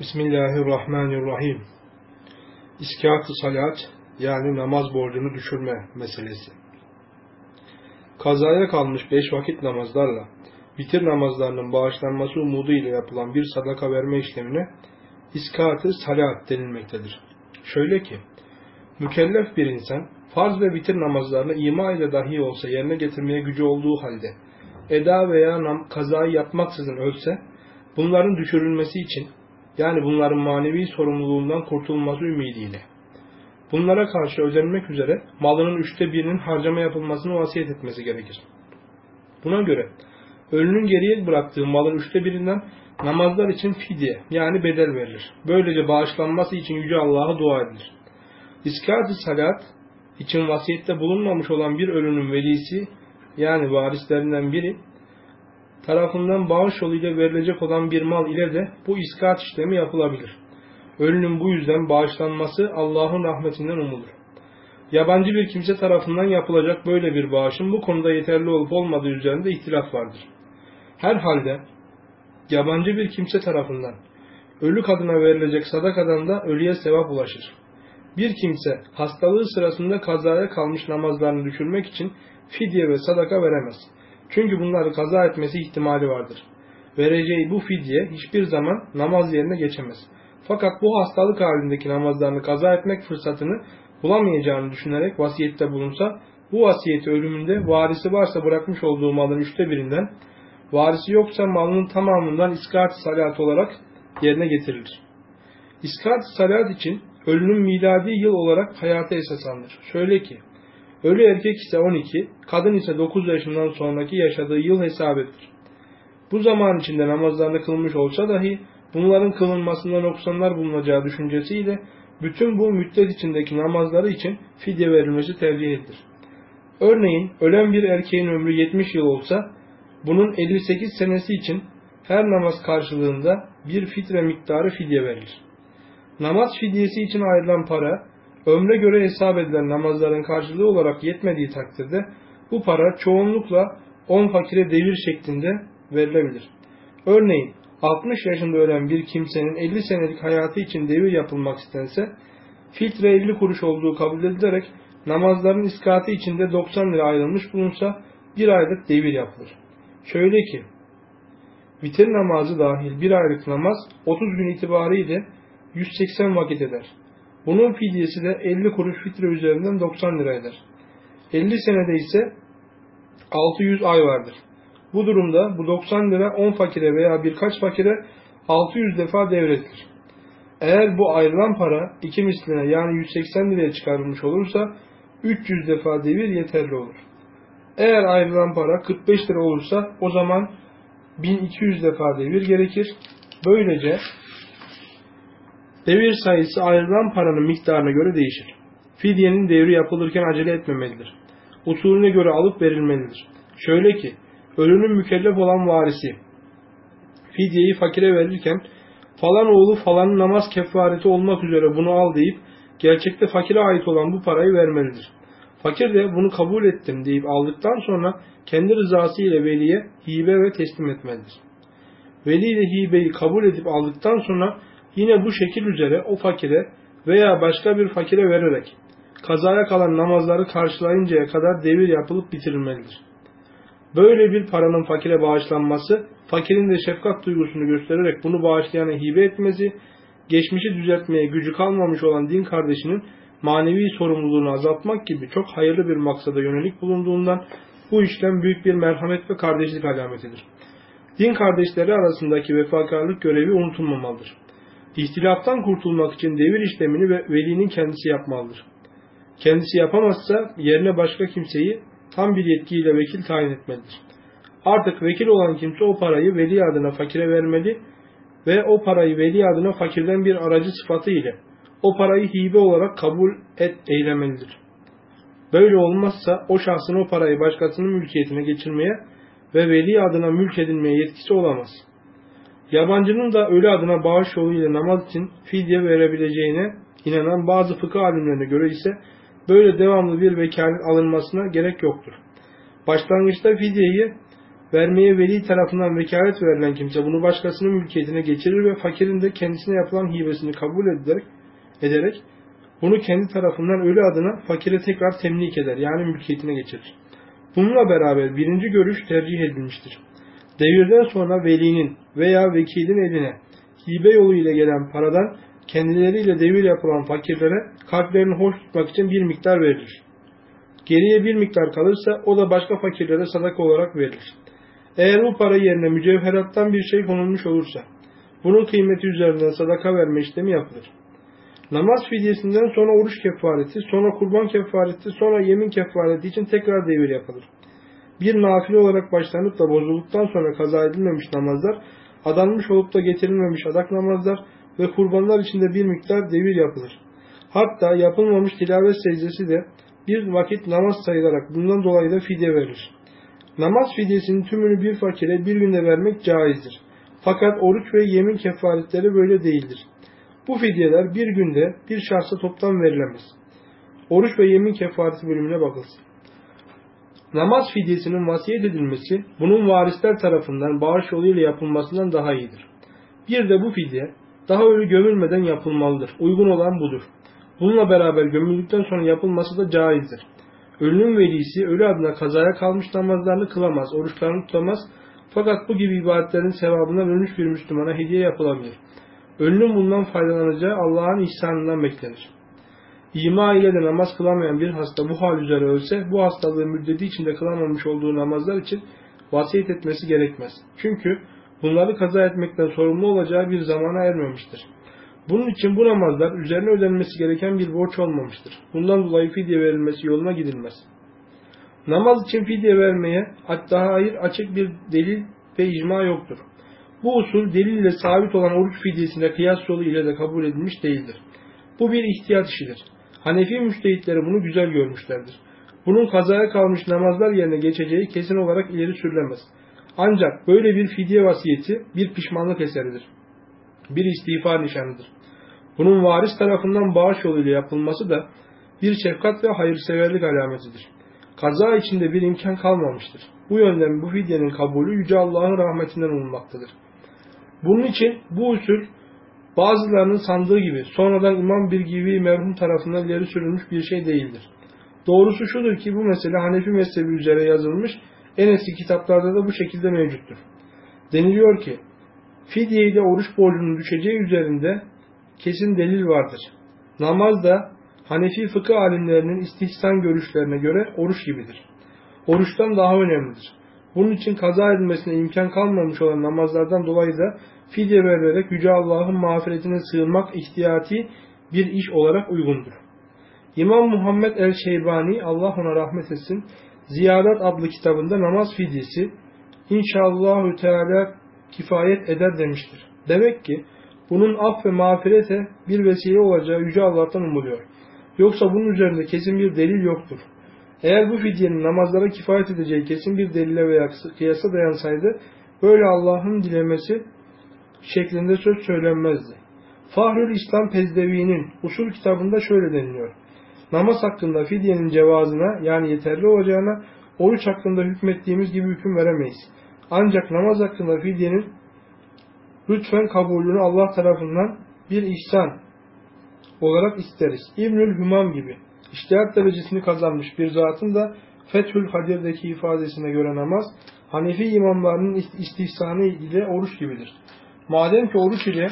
Bismillahirrahmanirrahim. İskat-ı salat yani namaz borcunu düşürme meselesi. Kazaya kalmış beş vakit namazlarla bitir namazlarının bağışlanması umudu ile yapılan bir sadaka verme işlemine iskat-ı salat denilmektedir. Şöyle ki, mükellef bir insan farz ve bitir namazlarını ima ile dahi olsa yerine getirmeye gücü olduğu halde eda veya kazayı yapmaksızın ölse, bunların düşürülmesi için yani bunların manevi sorumluluğundan kurtulması ümidiyle. Bunlara karşı ödenmek üzere malının üçte birinin harcama yapılmasını vasiyet etmesi gerekir. Buna göre ölünün geriye bıraktığı malın üçte birinden namazlar için fidye yani bedel verilir. Böylece bağışlanması için Yüce Allah'a dua edilir. İskat-ı salat için vasiyette bulunmamış olan bir ölünün velisi yani varislerinden biri tarafından bağış yoluyla verilecek olan bir mal ile de bu iskat işlemi yapılabilir. Ölünün bu yüzden bağışlanması Allah'ın rahmetinden umulur. Yabancı bir kimse tarafından yapılacak böyle bir bağışın bu konuda yeterli olup olmadığı üzerinde ihtilaf vardır. Herhalde yabancı bir kimse tarafından ölü kadına verilecek sadakadan da ölüye sevap ulaşır. Bir kimse hastalığı sırasında kazaya kalmış namazlarını düşürmek için fidye ve sadaka veremez. Çünkü bunları kaza etmesi ihtimali vardır. Vereceği bu fidye hiçbir zaman namaz yerine geçemez. Fakat bu hastalık halindeki namazlarını kaza etmek fırsatını bulamayacağını düşünerek vasiyette bulunsa, bu vasiyeti ölümünde varisi varsa bırakmış olduğu malın üçte birinden, varisi yoksa malının tamamından iskat salat olarak yerine getirilir. İskat salat için ölünün miladi yıl olarak hayata esas alınır. Şöyle ki, Ölü erkek ise 12, kadın ise 9 yaşından sonraki yaşadığı yıl hesap edilir. Bu zaman içinde namazlarını kılmış olsa dahi bunların kılınmasında noksanlar bulunacağı düşüncesiyle bütün bu müddet içindeki namazları için fidye verilmesi tercih edilir. Örneğin ölen bir erkeğin ömrü 70 yıl olsa bunun 58 senesi için her namaz karşılığında bir fitre miktarı fidye verilir. Namaz fidyesi için ayrılan para ömre göre hesap edilen namazların karşılığı olarak yetmediği takdirde bu para çoğunlukla 10 fakire devir şeklinde verilebilir. Örneğin 60 yaşında ölen bir kimsenin 50 senelik hayatı için devir yapılmak istense filtre 50 kuruş olduğu kabul edilerek namazların iskatı içinde 90 lira ayrılmış bulunsa bir aylık devir yapılır. Şöyle ki vitir namazı dahil bir aylık namaz 30 gün itibariyle 180 vakit eder. Bunun fidyesi de 50 kuruş fitre üzerinden 90 lira eder. 50 senede ise 600 ay vardır. Bu durumda bu 90 lira 10 fakire veya birkaç fakire 600 defa devretilir. Eğer bu ayrılan para iki misline yani 180 liraya çıkarılmış olursa 300 defa devir yeterli olur. Eğer ayrılan para 45 lira olursa o zaman 1200 defa devir gerekir. Böylece Devir sayısı ayrılan paranın miktarına göre değişir. Fidyenin devri yapılırken acele etmemelidir. Usulüne göre alıp verilmelidir. Şöyle ki, ölünün mükellef olan varisi, fidyeyi fakire verirken, falan oğlu falanın namaz kefareti olmak üzere bunu al deyip, gerçekte fakire ait olan bu parayı vermelidir. Fakir de bunu kabul ettim deyip aldıktan sonra kendi rızası ile veliye hibe ve teslim etmelidir. Veli de hibeyi kabul edip aldıktan sonra Yine bu şekil üzere o fakire veya başka bir fakire vererek kazaya kalan namazları karşılayıncaya kadar devir yapılıp bitirilmelidir. Böyle bir paranın fakire bağışlanması, fakirin de şefkat duygusunu göstererek bunu bağışlayana hibe etmesi, geçmişi düzeltmeye gücü kalmamış olan din kardeşinin manevi sorumluluğunu azaltmak gibi çok hayırlı bir maksada yönelik bulunduğundan bu işlem büyük bir merhamet ve kardeşlik alametidir. Din kardeşleri arasındaki vefakarlık görevi unutulmamalıdır. İhtilaftan kurtulmak için devir işlemini ve velinin kendisi yapmalıdır. Kendisi yapamazsa yerine başka kimseyi tam bir yetkiyle vekil tayin etmelidir. Artık vekil olan kimse o parayı veli adına fakire vermeli ve o parayı veli adına fakirden bir aracı sıfatı ile o parayı hibe olarak kabul et eylemelidir. Böyle olmazsa o şahsın o parayı başkasının mülkiyetine geçirmeye ve veli adına mülk edilmeye yetkisi olamaz.'' Yabancının da ölü adına bağış yoluyla namaz için fidye verebileceğine inanan bazı fıkıh alimlerine göre ise böyle devamlı bir vekalet alınmasına gerek yoktur. Başlangıçta fidyeyi vermeye veli tarafından vekalet verilen kimse bunu başkasının mülkiyetine geçirir ve fakirin de kendisine yapılan hibesini kabul ederek, ederek bunu kendi tarafından ölü adına fakire tekrar temlik eder yani mülkiyetine geçirir. Bununla beraber birinci görüş tercih edilmiştir. Devirden sonra velinin veya vekilin eline hibe yoluyla gelen paradan kendileriyle devir yapılan fakirlere kalplerini hoş tutmak için bir miktar verilir. Geriye bir miktar kalırsa o da başka fakirlere sadaka olarak verilir. Eğer bu para yerine mücevherattan bir şey konulmuş olursa, bunun kıymeti üzerinden sadaka verme işlemi yapılır. Namaz fidyesinden sonra oruç kefareti, sonra kurban kefareti, sonra yemin kefareti için tekrar devir yapılır. Bir nafile olarak başlanıp da bozulduktan sonra kaza edilmemiş namazlar, adanmış olup da getirilmemiş adak namazlar ve kurbanlar içinde bir miktar devir yapılır. Hatta yapılmamış tilavet secdesi de bir vakit namaz sayılarak bundan dolayı da fidye verilir. Namaz fidyesinin tümünü bir fakire bir günde vermek caizdir. Fakat oruç ve yemin kefaretleri böyle değildir. Bu fidyeler bir günde bir şahsa toptan verilemez. Oruç ve yemin kefareti bölümüne bakılsın. Namaz fidyesinin vasiyet edilmesi, bunun varisler tarafından bağış yoluyla yapılmasından daha iyidir. Bir de bu fidye, daha ölü gömülmeden yapılmalıdır. Uygun olan budur. Bununla beraber gömüldükten sonra yapılması da caizdir. Ölünün velisi ölü adına kazaya kalmış namazlarını kılamaz, oruçlarını tutamaz. Fakat bu gibi ibadetlerin sevabından ölmüş bir Müslümana hediye yapılabilir. Ölünün bundan faydalanacağı Allah'ın ihsanından beklenir. İma ile de namaz kılamayan bir hasta bu hal üzere ölse, bu hastalığı müddeti içinde kılamamış olduğu namazlar için vasiyet etmesi gerekmez. Çünkü bunları kaza etmekten sorumlu olacağı bir zamana ermemiştir. Bunun için bu namazlar üzerine ödenmesi gereken bir borç olmamıştır. Bundan dolayı fidye verilmesi yoluna gidilmez. Namaz için fidye vermeye hatta hayır açık bir delil ve icma yoktur. Bu usul delil ile sabit olan oruç fidyesine kıyas yolu ile de kabul edilmiş değildir. Bu bir ihtiyat işidir. Hanefi müştehitleri bunu güzel görmüşlerdir. Bunun kazaya kalmış namazlar yerine geçeceği kesin olarak ileri sürülemez. Ancak böyle bir fidye vasiyeti bir pişmanlık eseridir. Bir istiğfar nişanıdır. Bunun varis tarafından bağış yoluyla yapılması da bir şefkat ve hayırseverlik alametidir. Kaza içinde bir imkan kalmamıştır. Bu yönden bu fidyenin kabulü Yüce Allah'ın rahmetinden olunmaktadır. Bunun için bu usul bazılarının sandığı gibi sonradan İmam bir gibi merhum tarafından ileri sürülmüş bir şey değildir. Doğrusu şudur ki bu mesele Hanefi mezhebi üzere yazılmış en eski kitaplarda da bu şekilde mevcuttur. Deniliyor ki fidye ile oruç borcunun düşeceği üzerinde kesin delil vardır. Namaz da Hanefi fıkıh alimlerinin istihsan görüşlerine göre oruç gibidir. Oruçtan daha önemlidir. Bunun için kaza edilmesine imkan kalmamış olan namazlardan dolayı da fidye vererek Yüce Allah'ın mağfiretine sığınmak ihtiyati bir iş olarak uygundur. İmam Muhammed el-Şeybani Allah ona rahmet etsin Ziyaret adlı kitabında namaz fidyesi inşallahü teala kifayet eder demiştir. Demek ki bunun af ve mağfirete bir vesile olacağı Yüce Allah'tan umuluyor. Yoksa bunun üzerinde kesin bir delil yoktur. Eğer bu fidyenin namazlara kifayet edeceği kesin bir delile veya kıyasa dayansaydı, böyle Allah'ın dilemesi şeklinde söz söylenmezdi. Fahrül İslam Pezdevi'nin usul kitabında şöyle deniliyor. Namaz hakkında fidyenin cevazına yani yeterli olacağına oruç hakkında hükmettiğimiz gibi hüküm veremeyiz. Ancak namaz hakkında fidyenin lütfen kabulünü Allah tarafından bir ihsan olarak isteriz. İbnül Hümam gibi iştihat derecesini kazanmış bir zatın da Fethül Hadir'deki ifadesine göre namaz, Hanefi imamlarının istihsanı ile oruç gibidir. Madem ki oruç ile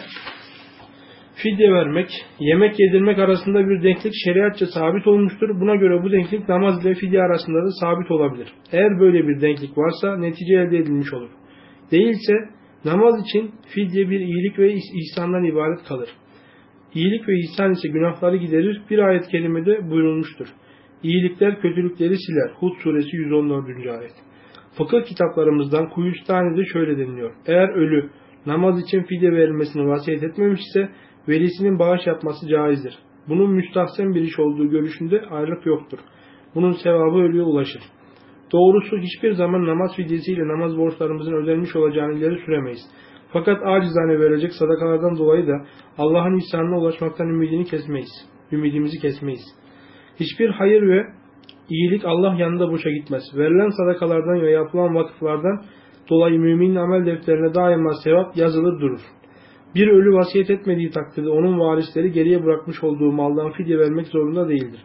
fidye vermek, yemek yedirmek arasında bir denklik şeriatça sabit olmuştur. Buna göre bu denklik namaz ile fidye arasında da sabit olabilir. Eğer böyle bir denklik varsa netice elde edilmiş olur. Değilse namaz için fidye bir iyilik ve ihsandan ibaret kalır. İyilik ve ihsan ise günahları giderir. Bir ayet kelimede buyurulmuştur. İyilikler kötülükleri siler. Hud suresi 114. ayet. Fıkıh kitaplarımızdan Kuyustani'de şöyle deniliyor. Eğer ölü namaz için fidye verilmesini vasiyet etmemişse velisinin bağış yapması caizdir. Bunun müstahsen bir iş olduğu görüşünde ayrılık yoktur. Bunun sevabı ölüye ulaşır. Doğrusu hiçbir zaman namaz fidyesiyle namaz borçlarımızın ödenmiş olacağını ileri süremeyiz. Fakat acizane verecek sadakalardan dolayı da Allah'ın ihsanına ulaşmaktan ümidini kesmeyiz. Ümidimizi kesmeyiz. Hiçbir hayır ve iyilik Allah yanında boşa gitmez. Verilen sadakalardan ve yapılan vakıflardan dolayı müminin amel defterine daima sevap yazılır durur. Bir ölü vasiyet etmediği takdirde onun varisleri geriye bırakmış olduğu maldan fidye vermek zorunda değildir.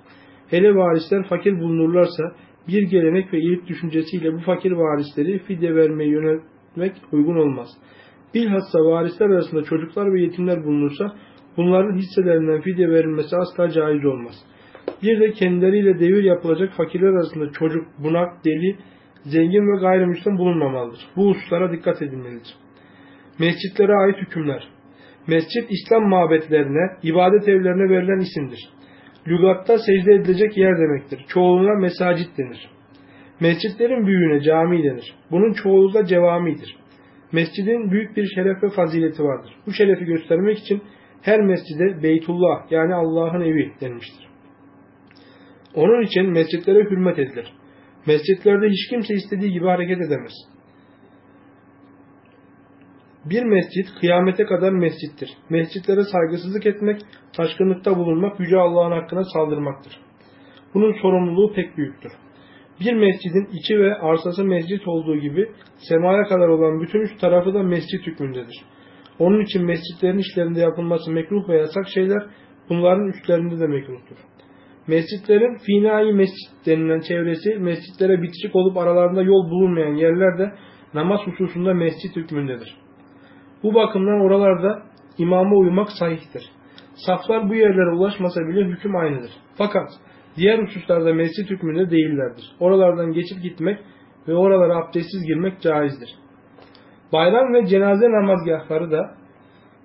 Hele varisler fakir bulunurlarsa bir gelenek ve iyilik düşüncesiyle bu fakir varisleri fidye vermeye yöneltmek uygun olmaz. Bilhassa varisler arasında çocuklar ve yetimler bulunursa bunların hisselerinden fidye verilmesi asla caiz olmaz. Bir de kendileriyle devir yapılacak fakirler arasında çocuk, bunak, deli, zengin ve gayrimüslim bulunmamalıdır. Bu hususlara dikkat edilmelidir. Mescitlere ait hükümler Mescit, İslam mabetlerine, ibadet evlerine verilen isimdir. Lügatta secde edilecek yer demektir. Çoğuluna mesacit denir. Mescitlerin büyüğüne cami denir. Bunun çoğulu da cevamidir. Mescidin büyük bir şeref ve fazileti vardır. Bu şerefi göstermek için her mescide Beytullah yani Allah'ın evi denmiştir. Onun için mescitlere hürmet edilir. Mescitlerde hiç kimse istediği gibi hareket edemez. Bir mescit kıyamete kadar mescittir. Mescitlere saygısızlık etmek, taşkınlıkta bulunmak Yüce Allah'ın hakkına saldırmaktır. Bunun sorumluluğu pek büyüktür. Bir mescidin içi ve arsası mescit olduğu gibi semaya kadar olan bütün üç tarafı da mescit hükmündedir. Onun için mescitlerin işlerinde yapılması mekruh ve yasak şeyler bunların üstlerinde de mekruhtur. Mescitlerin finai mescit denilen çevresi mescitlere bitişik olup aralarında yol bulunmayan yerlerde namaz hususunda mescit hükmündedir. Bu bakımdan oralarda imama uymak sahihtir. Saflar bu yerlere ulaşmasa bile hüküm aynıdır. Fakat diğer hususlarda mescit hükmünde değillerdir. Oralardan geçip gitmek ve oralara abdestsiz girmek caizdir. Bayram ve cenaze namazgahları da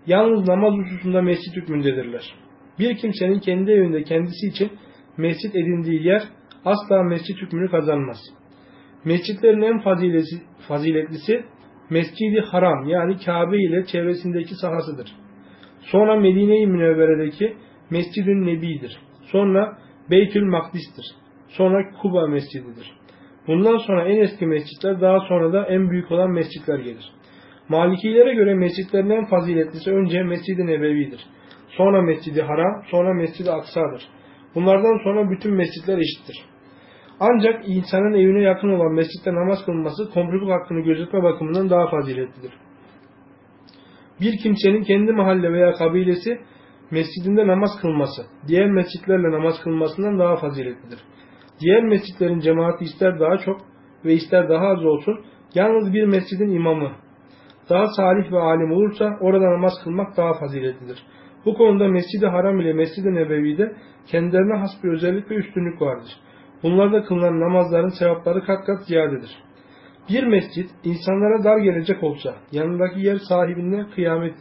yalnız namaz hususunda mescit hükmündedirler. Bir kimsenin kendi evinde kendisi için mescit edindiği yer asla mescit hükmünü kazanmaz. Mescitlerin en faziletlisi Mescidi Haram yani Kabe ile çevresindeki sahasıdır. Sonra Medine-i Münevvere'deki Mescid-ü Nebi'dir. Sonra Beytül Makdis'tir. Sonra Kuba Mescididir. Bundan sonra en eski mescitler daha sonra da en büyük olan mescitler gelir. Malikilere göre mescitlerin en faziletlisi önce Mescid-i Nebevi'dir. Sonra Mescid-i Haram, sonra Mescid-i Aksa'dır. Bunlardan sonra bütün mescitler eşittir. Ancak insanın evine yakın olan mescitte namaz kılması komşuluk hakkını gözetme bakımından daha faziletlidir. Bir kimsenin kendi mahalle veya kabilesi mescidinde namaz kılması, diğer mescitlerle namaz kılmasından daha faziletlidir. Diğer mescitlerin cemaati ister daha çok ve ister daha az olsun, yalnız bir mescidin imamı daha salih ve alim olursa orada namaz kılmak daha faziletlidir. Bu konuda Mescid-i Haram ile Mescid-i Nebevi'de kendilerine has bir özellik ve üstünlük vardır. Bunlarda kılınan namazların sevapları kat kat ziyadedir. Bir mescit insanlara dar gelecek olsa yanındaki yer sahibinden kıyamet,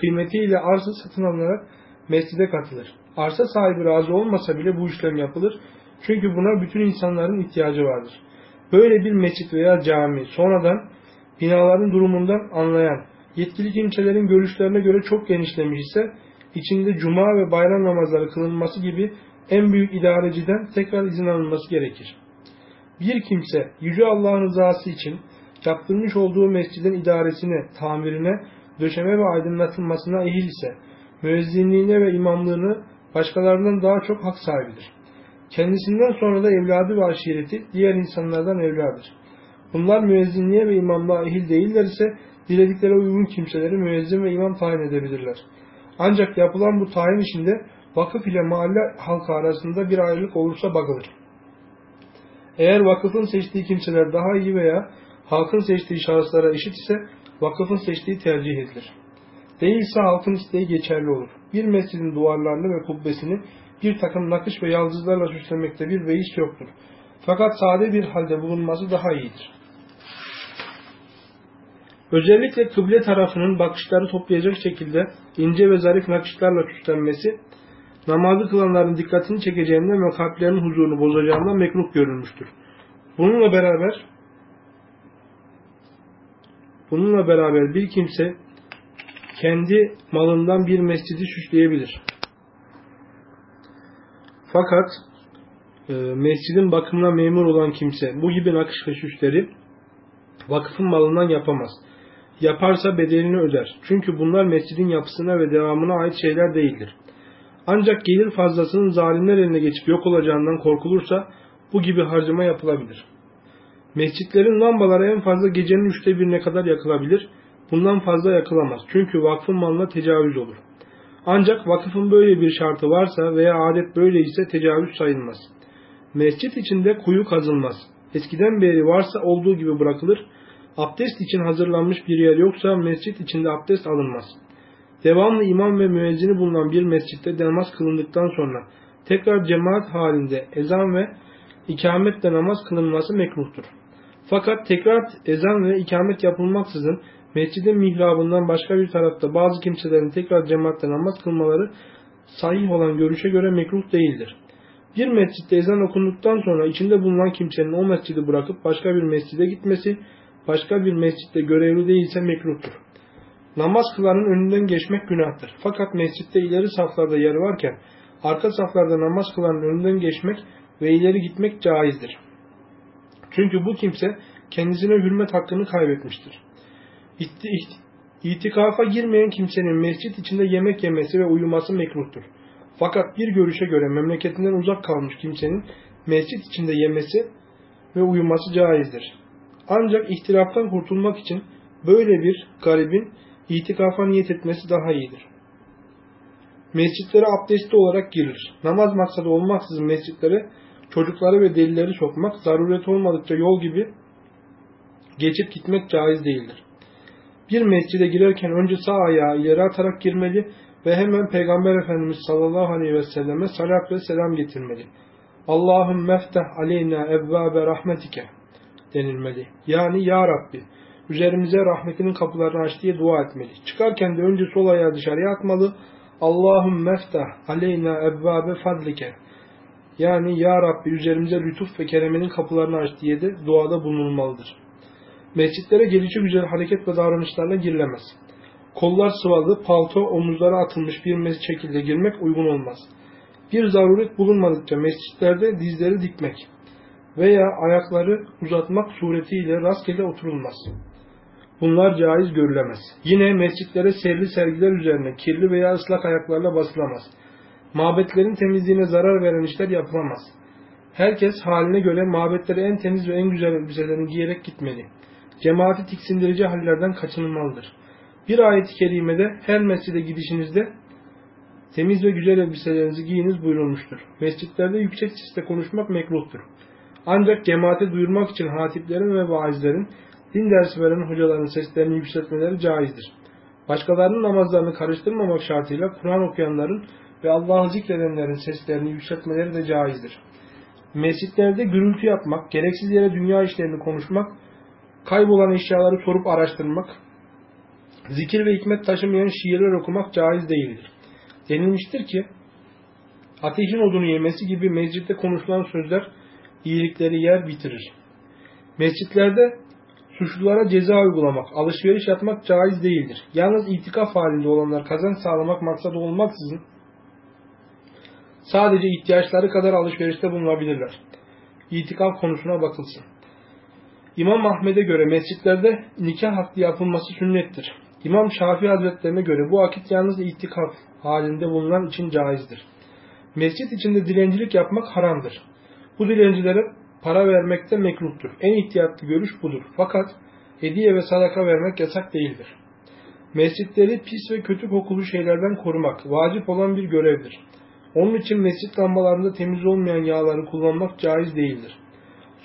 kıymetiyle arsa satın alınarak mescide katılır. Arsa sahibi razı olmasa bile bu işlem yapılır. Çünkü buna bütün insanların ihtiyacı vardır. Böyle bir mescit veya cami sonradan binaların durumundan anlayan yetkili kimselerin görüşlerine göre çok genişlemiş ise içinde cuma ve bayram namazları kılınması gibi en büyük idareciden tekrar izin alınması gerekir. Bir kimse Yüce Allah'ın rızası için yaptırmış olduğu mescidin idaresine, tamirine, döşeme ve aydınlatılmasına ehil ise, müezzinliğine ve imamlığını başkalarından daha çok hak sahibidir. Kendisinden sonra da evladı ve aşireti diğer insanlardan evladır. Bunlar müezzinliğe ve imamlığa ehil değiller ise diledikleri uygun kimseleri müezzin ve imam tayin edebilirler. Ancak yapılan bu tayin içinde vakıf ile mahalle halkı arasında bir ayrılık olursa bakılır. Eğer vakıfın seçtiği kimseler daha iyi veya halkın seçtiği şahıslara eşit ise vakıfın seçtiği tercih edilir. Değilse halkın isteği geçerli olur. Bir mescidin duvarlarını ve kubbesini bir takım nakış ve yaldızlarla süslemekte bir beis yoktur. Fakat sade bir halde bulunması daha iyidir. Özellikle kıble tarafının bakışları toplayacak şekilde ince ve zarif nakışlarla süslenmesi namazı kılanların dikkatini çekeceğinden ve kalplerinin huzurunu bozacağından mekruh görülmüştür. Bununla beraber bununla beraber bir kimse kendi malından bir mescidi süsleyebilir. Fakat e, mescidin bakımına memur olan kimse bu gibi nakış ve süsleri vakıfın malından yapamaz. Yaparsa bedelini öder. Çünkü bunlar mescidin yapısına ve devamına ait şeyler değildir. Ancak gelir fazlasının zalimler eline geçip yok olacağından korkulursa bu gibi harcama yapılabilir. Mescitlerin lambaları en fazla gecenin üçte birine kadar yakılabilir. Bundan fazla yakılamaz. Çünkü vakfın malına tecavüz olur. Ancak vakıfın böyle bir şartı varsa veya adet böyle ise tecavüz sayılmaz. Mescit içinde kuyu kazılmaz. Eskiden beri varsa olduğu gibi bırakılır. Abdest için hazırlanmış bir yer yoksa mescit içinde abdest alınmaz. Devamlı imam ve müezzini bulunan bir mescitte namaz kılındıktan sonra tekrar cemaat halinde ezan ve ikametle namaz kılınması mekruhtur. Fakat tekrar ezan ve ikamet yapılmaksızın mescidin mihrabından başka bir tarafta bazı kimselerin tekrar cemaatle namaz kılmaları sahih olan görüşe göre mekruh değildir. Bir mescitte ezan okunduktan sonra içinde bulunan kimsenin o mescidi bırakıp başka bir mescide gitmesi, başka bir mescitte görevli değilse mekruhtur. Namaz kılanın önünden geçmek günahtır. Fakat mescitte ileri saflarda yer varken arka saflarda namaz kılanın önünden geçmek ve ileri gitmek caizdir. Çünkü bu kimse kendisine hürmet hakkını kaybetmiştir. İtikafa girmeyen kimsenin mescit içinde yemek yemesi ve uyuması mekruhtur. Fakat bir görüşe göre memleketinden uzak kalmış kimsenin mescit içinde yemesi ve uyuması caizdir. Ancak ihtilaftan kurtulmak için böyle bir garibin itikafa niyet etmesi daha iyidir. Mescitlere abdestli olarak girilir. Namaz maksadı olmaksızın mescitlere çocukları ve delileri sokmak, zaruret olmadıkça yol gibi geçip gitmek caiz değildir. Bir mescide girerken önce sağ ayağı ileri atarak girmeli ve hemen Peygamber Efendimiz sallallahu aleyhi ve selleme salat ve selam getirmeli. Allahüm mefteh aleyna evvâbe rahmetike denilmeli. Yani Ya Rabbi üzerimize rahmetinin kapılarını aç diye dua etmeli. Çıkarken de önce sol ayağı dışarıya atmalı. Allahüm meftah aleyna evvâbe fadlike yani Ya Rabbi üzerimize lütuf ve kereminin kapılarını aç diye de duada bulunulmalıdır. Mescitlere gelişi güzel hareket ve davranışlarla girilemez. Kollar sıvalı, palto omuzlara atılmış bir şekilde girmek uygun olmaz. Bir zaruret bulunmadıkça mescitlerde dizleri dikmek veya ayakları uzatmak suretiyle rastgele oturulmaz. Bunlar caiz görülemez. Yine mescitlere serli sergiler üzerine kirli veya ıslak ayaklarla basılamaz. Mabetlerin temizliğine zarar veren işler yapılamaz. Herkes haline göre mabetlere en temiz ve en güzel elbiselerini giyerek gitmeli. Cemaati tiksindirici hallerden kaçınılmalıdır. Bir ayet-i kerimede her mescide gidişinizde temiz ve güzel elbiselerinizi giyiniz buyurulmuştur. Mescitlerde yüksek sesle konuşmak mekruhtur. Ancak cemaate duyurmak için hatiplerin ve vaizlerin, din dersi veren hocaların seslerini yükseltmeleri caizdir. Başkalarının namazlarını karıştırmamak şartıyla Kur'an okuyanların ve Allah'ı zikredenlerin seslerini yükseltmeleri de caizdir. Mescitlerde gürültü yapmak, gereksiz yere dünya işlerini konuşmak, kaybolan eşyaları sorup araştırmak, zikir ve hikmet taşımayan şiirler okumak caiz değildir. Denilmiştir ki, ateşin odunu yemesi gibi mescitte konuşulan sözler iyilikleri yer bitirir. Mescitlerde suçlulara ceza uygulamak, alışveriş yapmak caiz değildir. Yalnız itikaf halinde olanlar kazanç sağlamak maksadı olmaksızın Sadece ihtiyaçları kadar alışverişte bulunabilirler. İtikaf konusuna bakılsın. İmam Ahmet'e göre mescitlerde nikah akdi yapılması sünnettir. İmam Şafii Hazretlerine göre bu akit yalnız itikaf halinde bulunan için caizdir. Mescit içinde dilencilik yapmak haramdır. Bu dilencilere para vermekte mekruhtur. En ihtiyatlı görüş budur. Fakat hediye ve sadaka vermek yasak değildir. Mescitleri pis ve kötü kokulu şeylerden korumak vacip olan bir görevdir. Onun için mescit lambalarında temiz olmayan yağları kullanmak caiz değildir.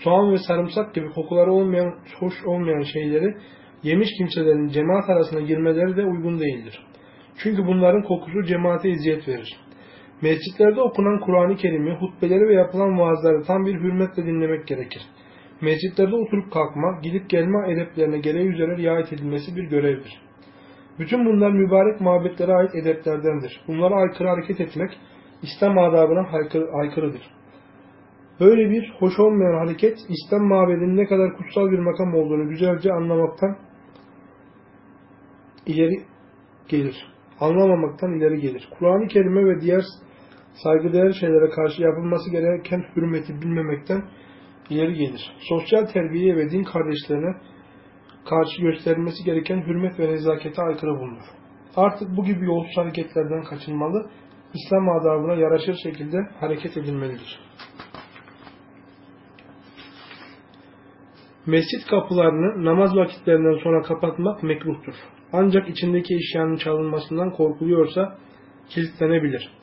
Soğan ve sarımsak gibi kokuları olmayan, hoş olmayan şeyleri yemiş kimselerin cemaat arasına girmeleri de uygun değildir. Çünkü bunların kokusu cemaate eziyet verir. Mescitlerde okunan Kur'an-ı Kerim'i, hutbeleri ve yapılan vaazları tam bir hürmetle dinlemek gerekir. Mescitlerde oturup kalkma, gidip gelme edeplerine gereği üzere riayet edilmesi bir görevdir. Bütün bunlar mübarek muhabbetlere ait edeplerdendir. Bunlara aykırı hareket etmek, İslam adabına aykırıdır. Böyle bir hoş olmayan hareket İslam mabedinin ne kadar kutsal bir makam olduğunu güzelce anlamaktan ileri gelir. Anlamamaktan ileri gelir. Kur'an-ı Kerime ve diğer saygıdeğer şeylere karşı yapılması gereken hürmeti bilmemekten ileri gelir. Sosyal terbiye ve din kardeşlerine karşı gösterilmesi gereken hürmet ve nezakete aykırı bulunur. Artık bu gibi yolsuz hareketlerden kaçınmalı İslam adabına yaraşır şekilde hareket edilmelidir. Mescit kapılarını namaz vakitlerinden sonra kapatmak mekruhtur. Ancak içindeki eşyanın çalınmasından korkuluyorsa kilitlenebilir.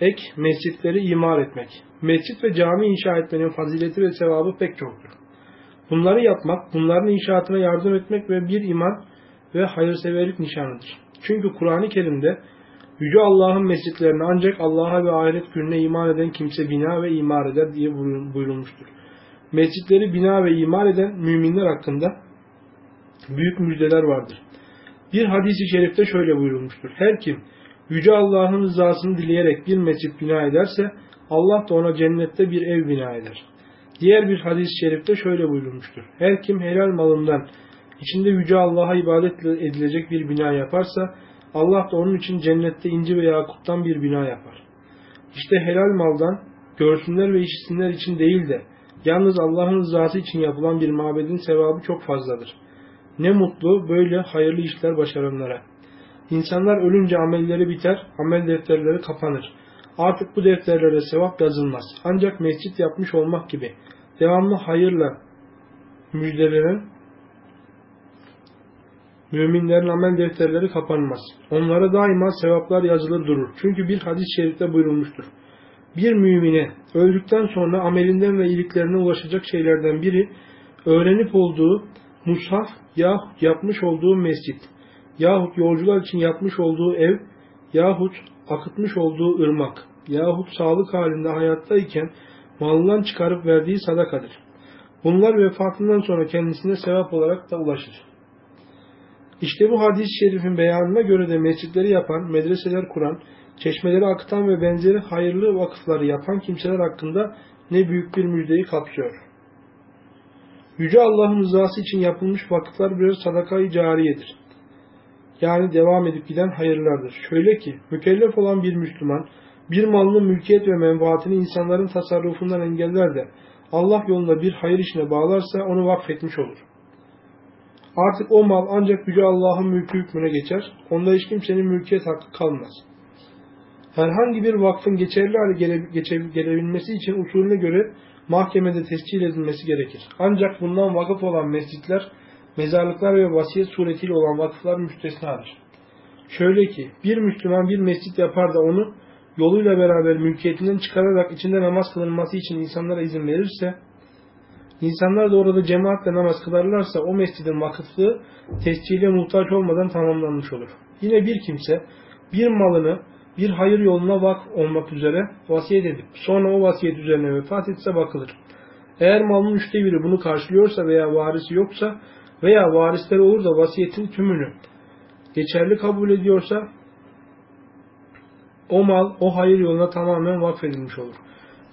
Ek, mescitleri imar etmek. Mescit ve cami inşa etmenin fazileti ve sevabı pek çoktur. Bunları yapmak, bunların inşaatına yardım etmek ve bir iman ve hayırseverlik nişanıdır. Çünkü Kur'an-ı Kerim'de Yüce Allah'ın mescitlerini ancak Allah'a ve ahiret gününe iman eden kimse bina ve imar eder diye buyurulmuştur. Mescitleri bina ve imar eden müminler hakkında büyük müjdeler vardır. Bir hadisi şerifte şöyle buyurulmuştur. Her kim Yüce Allah'ın rızasını dileyerek bir mescit bina ederse Allah da ona cennette bir ev bina eder. Diğer bir hadis-i şerifte şöyle buyurulmuştur. Her kim helal malından içinde Yüce Allah'a ibadet edilecek bir bina yaparsa Allah da onun için cennette inci ve yakuttan bir bina yapar. İşte helal maldan görsünler ve işitsinler için değil de yalnız Allah'ın rızası için yapılan bir mabedin sevabı çok fazladır. Ne mutlu böyle hayırlı işler başaranlara. İnsanlar ölünce amelleri biter, amel defterleri kapanır. Artık bu defterlere sevap yazılmaz. Ancak mescit yapmış olmak gibi devamlı hayırla müjdelenen müminlerin amel defterleri kapanmaz. Onlara daima sevaplar yazılır durur. Çünkü bir hadis-i şerifte buyurulmuştur. Bir mümine öldükten sonra amelinden ve iyiliklerine ulaşacak şeylerden biri öğrenip olduğu mushaf yahut yapmış olduğu mescit yahut yolcular için yapmış olduğu ev yahut akıtmış olduğu ırmak yahut sağlık halinde hayattayken malından çıkarıp verdiği sadakadır. Bunlar vefatından sonra kendisine sevap olarak da ulaşır. İşte bu hadis-i şerifin beyanına göre de mescitleri yapan, medreseler kuran, çeşmeleri akıtan ve benzeri hayırlı vakıfları yapan kimseler hakkında ne büyük bir müjdeyi kapsıyor. Yüce Allah'ın rızası için yapılmış vakıflar birer sadakayı cariyedir. Yani devam edip giden hayırlardır. Şöyle ki, mükellef olan bir Müslüman, bir malının mülkiyet ve menfaatini insanların tasarrufundan engeller de Allah yolunda bir hayır işine bağlarsa onu vakfetmiş olur. Artık o mal ancak Yüce Allah'ın mülkü hükmüne geçer. Onda hiç kimsenin mülkiyet hakkı kalmaz. Herhangi bir vakfın geçerli hale gele, geçe, gelebilmesi için usulüne göre mahkemede tescil edilmesi gerekir. Ancak bundan vakıf olan mescitler, mezarlıklar ve vasiyet suretiyle olan vakıflar müstesnadır. Şöyle ki, bir Müslüman bir mescit yapar da onu yoluyla beraber mülkiyetinden çıkararak içinde namaz kılınması için insanlara izin verirse, insanlar da orada cemaatle namaz kılarlarsa o mescidin vakıflığı tescile muhtaç olmadan tamamlanmış olur. Yine bir kimse bir malını bir hayır yoluna vakf olmak üzere vasiyet edip sonra o vasiyet üzerine vefat etse bakılır. Eğer malın üçte biri bunu karşılıyorsa veya varisi yoksa veya varisleri olur da vasiyetin tümünü geçerli kabul ediyorsa o mal o hayır yoluna tamamen vakfedilmiş olur.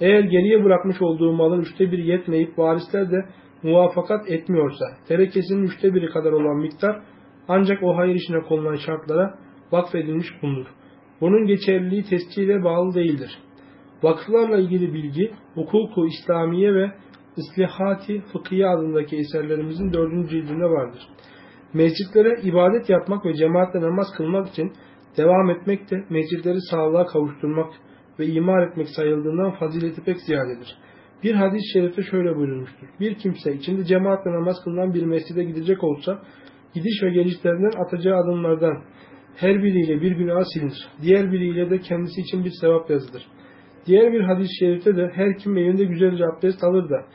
Eğer geriye bırakmış olduğu malın üçte biri yetmeyip varisler de muvafakat etmiyorsa terekesinin üçte biri kadar olan miktar ancak o hayır işine konulan şartlara vakfedilmiş bulunur. Bunun geçerliliği tescile bağlı değildir. Vakıflarla ilgili bilgi Hukuku İslamiye ve İslihati Fıkhiye adındaki eserlerimizin dördüncü cildinde vardır. Mescitlere ibadet yapmak ve cemaatle namaz kılmak için devam etmek de mescitleri sağlığa kavuşturmak ve imar etmek sayıldığından fazileti pek ziyadedir. Bir hadis-i şerifte şöyle buyurulmuştur. Bir kimse içinde cemaatle namaz kılınan bir mescide gidecek olsa, gidiş ve gelişlerinden atacağı adımlardan her biriyle bir günah silinir. Diğer biriyle de kendisi için bir sevap yazılır. Diğer bir hadis-i şerifte de her kim evinde güzelce abdest alır da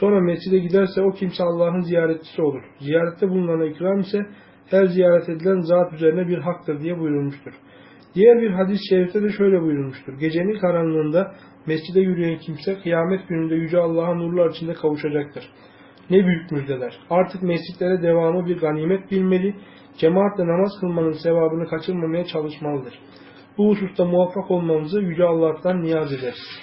sonra mescide giderse o kimse Allah'ın ziyaretçisi olur. Ziyarette bulunana ikram ise her ziyaret edilen zat üzerine bir haktır diye buyurulmuştur. Diğer bir hadis-i şerifte de şöyle buyurulmuştur. Gecenin karanlığında mescide yürüyen kimse kıyamet gününde Yüce Allah'ın nurlar içinde kavuşacaktır. Ne büyük müjdeler. Artık mescitlere devamı bir ganimet bilmeli, cemaatle namaz kılmanın sevabını kaçırmamaya çalışmalıdır. Bu hususta muvaffak olmamızı Yüce Allah'tan niyaz ederiz.